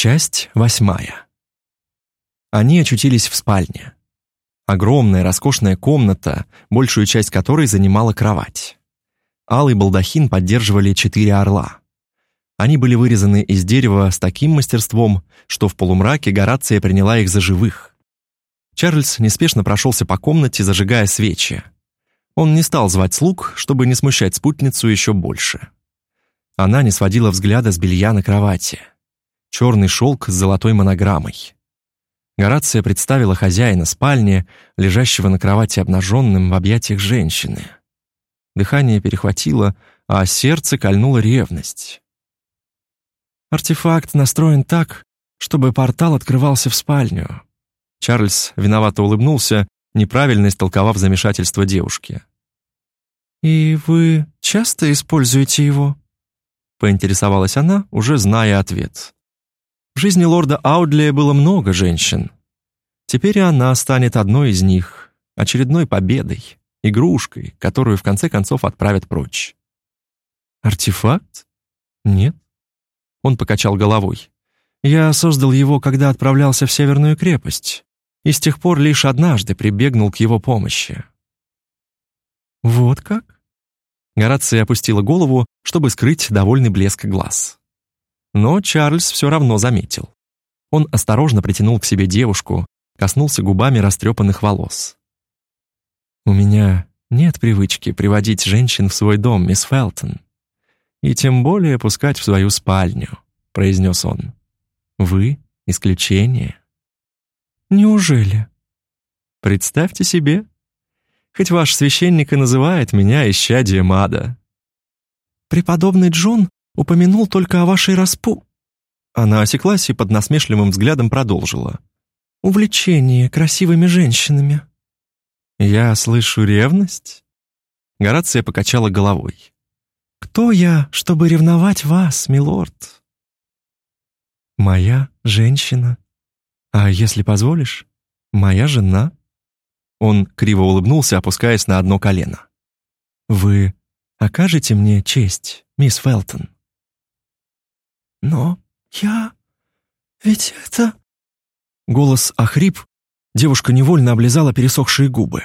Часть восьмая. Они очутились в спальне. Огромная, роскошная комната, большую часть которой занимала кровать. Алый балдахин поддерживали четыре орла. Они были вырезаны из дерева с таким мастерством, что в полумраке Горация приняла их за живых. Чарльз неспешно прошелся по комнате, зажигая свечи. Он не стал звать слуг, чтобы не смущать спутницу еще больше. Она не сводила взгляда с белья на кровати. Черный шелк с золотой монограммой. Горация представила хозяина спальни, лежащего на кровати обнаженным в объятиях женщины. Дыхание перехватило, а сердце кольнула ревность. Артефакт настроен так, чтобы портал открывался в спальню. Чарльз виновато улыбнулся, неправильно истолковав замешательство девушки. «И вы часто используете его?» Поинтересовалась она, уже зная ответ. В жизни лорда Аудлия было много женщин. Теперь она станет одной из них, очередной победой, игрушкой, которую в конце концов отправят прочь. Артефакт? Нет. Он покачал головой. Я создал его, когда отправлялся в Северную крепость, и с тех пор лишь однажды прибегнул к его помощи. Вот как? Горация опустила голову, чтобы скрыть довольный блеск глаз. Но Чарльз все равно заметил. Он осторожно притянул к себе девушку, коснулся губами растрепанных волос. «У меня нет привычки приводить женщин в свой дом, мисс Фелтон и тем более пускать в свою спальню», — произнес он. «Вы — исключение». «Неужели?» «Представьте себе. Хоть ваш священник и называет меня исчадием ада». «Преподобный Джон упомянул только о вашей распу...» Она осеклась и под насмешливым взглядом продолжила. «Увлечение красивыми женщинами». «Я слышу ревность?» Горация покачала головой. «Кто я, чтобы ревновать вас, милорд?» «Моя женщина. А если позволишь, моя жена». Он криво улыбнулся, опускаясь на одно колено. «Вы окажете мне честь, мисс Фелтон?» «Но я... ведь это...» Голос охрип, девушка невольно облизала пересохшие губы.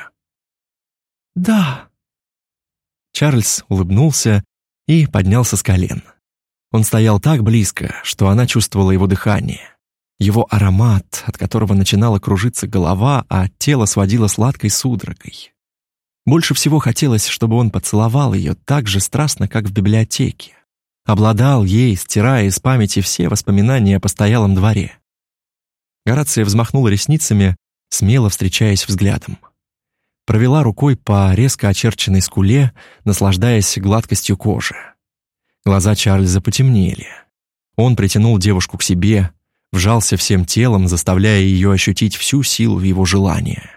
«Да». Чарльз улыбнулся и поднялся с колен. Он стоял так близко, что она чувствовала его дыхание. Его аромат, от которого начинала кружиться голова, а тело сводило сладкой судорогой. Больше всего хотелось, чтобы он поцеловал ее так же страстно, как в библиотеке. Обладал ей, стирая из памяти все воспоминания о постоялом дворе. Горация взмахнула ресницами, смело встречаясь взглядом. Провела рукой по резко очерченной скуле, наслаждаясь гладкостью кожи. Глаза Чарльза потемнели. Он притянул девушку к себе, вжался всем телом, заставляя ее ощутить всю силу его желания.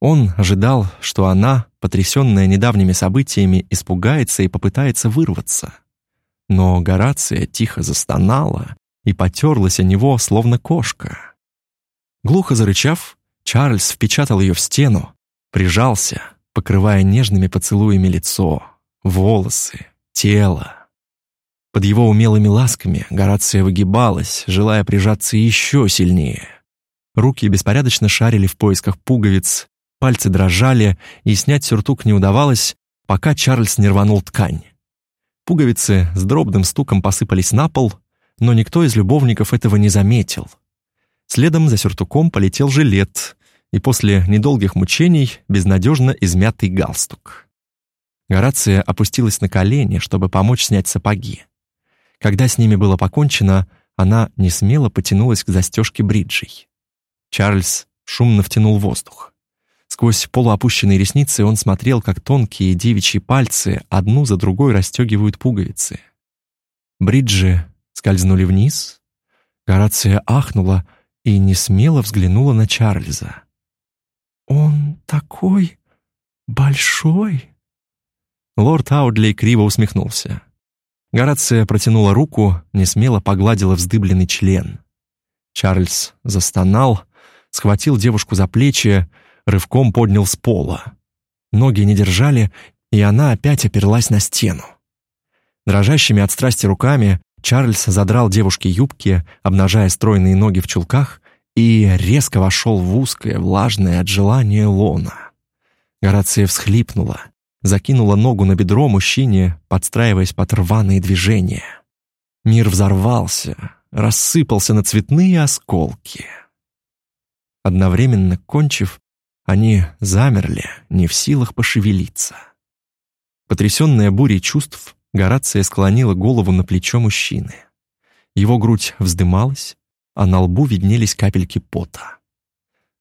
Он ожидал, что она, потрясенная недавними событиями, испугается и попытается вырваться. Но Горация тихо застонала и потерлась о него, словно кошка. Глухо зарычав, Чарльз впечатал ее в стену, прижался, покрывая нежными поцелуями лицо, волосы, тело. Под его умелыми ласками Горация выгибалась, желая прижаться еще сильнее. Руки беспорядочно шарили в поисках пуговиц, пальцы дрожали, и снять сюртук не удавалось, пока Чарльз не рванул ткань. Пуговицы с дробным стуком посыпались на пол, но никто из любовников этого не заметил — Следом за сюртуком полетел жилет, и после недолгих мучений безнадежно измятый галстук. Горация опустилась на колени, чтобы помочь снять сапоги. Когда с ними было покончено, она не смело потянулась к застежке бриджей. Чарльз шумно втянул воздух. Сквозь полуопущенные ресницы он смотрел, как тонкие девичьи пальцы одну за другой расстегивают пуговицы. Бриджи скользнули вниз. Горация ахнула — и не смело взглянула на Чарльза. «Он такой большой!» Лорд Аудли криво усмехнулся. Горация протянула руку, не смело погладила вздыбленный член. Чарльз застонал, схватил девушку за плечи, рывком поднял с пола. Ноги не держали, и она опять оперлась на стену. Дрожащими от страсти руками Чарльз задрал девушке юбки, обнажая стройные ноги в чулках, и резко вошел в узкое, влажное от желания лона. Горация всхлипнула, закинула ногу на бедро мужчине, подстраиваясь под рваные движения. Мир взорвался, рассыпался на цветные осколки. Одновременно кончив, они замерли, не в силах пошевелиться. Потрясенная бурей чувств, Горация склонила голову на плечо мужчины. Его грудь вздымалась, а на лбу виднелись капельки пота.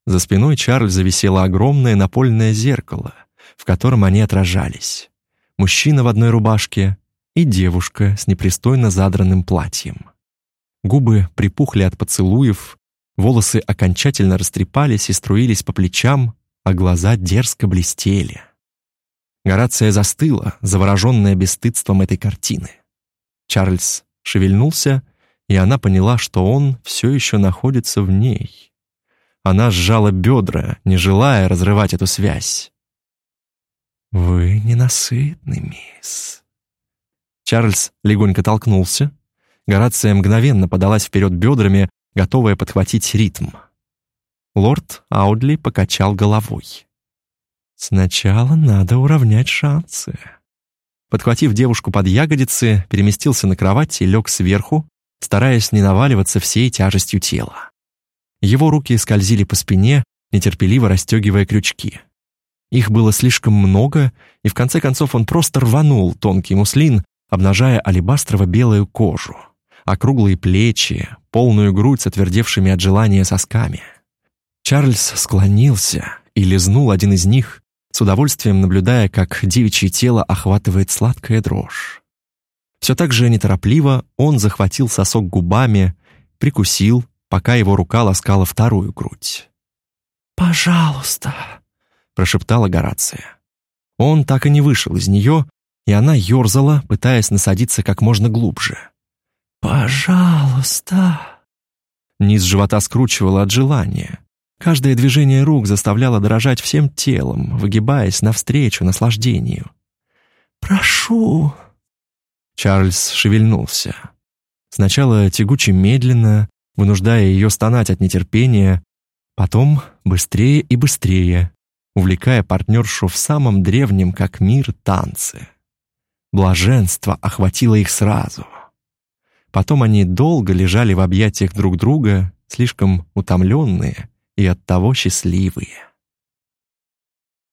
За спиной Чарльза висело огромное напольное зеркало, в котором они отражались. Мужчина в одной рубашке и девушка с непристойно задранным платьем. Губы припухли от поцелуев, волосы окончательно растрепались и струились по плечам, а глаза дерзко блестели. Горация застыла, завороженная бесстыдством этой картины. Чарльз шевельнулся, и она поняла, что он все еще находится в ней. Она сжала бедра, не желая разрывать эту связь. «Вы ненасытны, мисс». Чарльз легонько толкнулся. Горация мгновенно подалась вперед бедрами, готовая подхватить ритм. Лорд Аудли покачал головой. Сначала надо уравнять шансы. Подхватив девушку под ягодицы, переместился на кровать и лег сверху, стараясь не наваливаться всей тяжестью тела. Его руки скользили по спине, нетерпеливо расстегивая крючки. Их было слишком много, и в конце концов он просто рванул тонкий муслин, обнажая алебастрово-белую кожу, округлые плечи, полную грудь с отвердевшими от желания сосками. Чарльз склонился и лизнул один из них, с удовольствием наблюдая, как девичье тело охватывает сладкая дрожь. Все так же неторопливо он захватил сосок губами, прикусил, пока его рука ласкала вторую грудь. «Пожалуйста», — прошептала Горация. Он так и не вышел из нее, и она ерзала, пытаясь насадиться как можно глубже. «Пожалуйста». Низ живота скручивало от желания. Каждое движение рук заставляло дрожать всем телом, выгибаясь навстречу наслаждению. «Прошу!» Чарльз шевельнулся. Сначала тягуче медленно, вынуждая ее стонать от нетерпения, потом быстрее и быстрее, увлекая партнершу в самом древнем, как мир, танце. Блаженство охватило их сразу. Потом они долго лежали в объятиях друг друга, слишком утомленные, и оттого счастливые.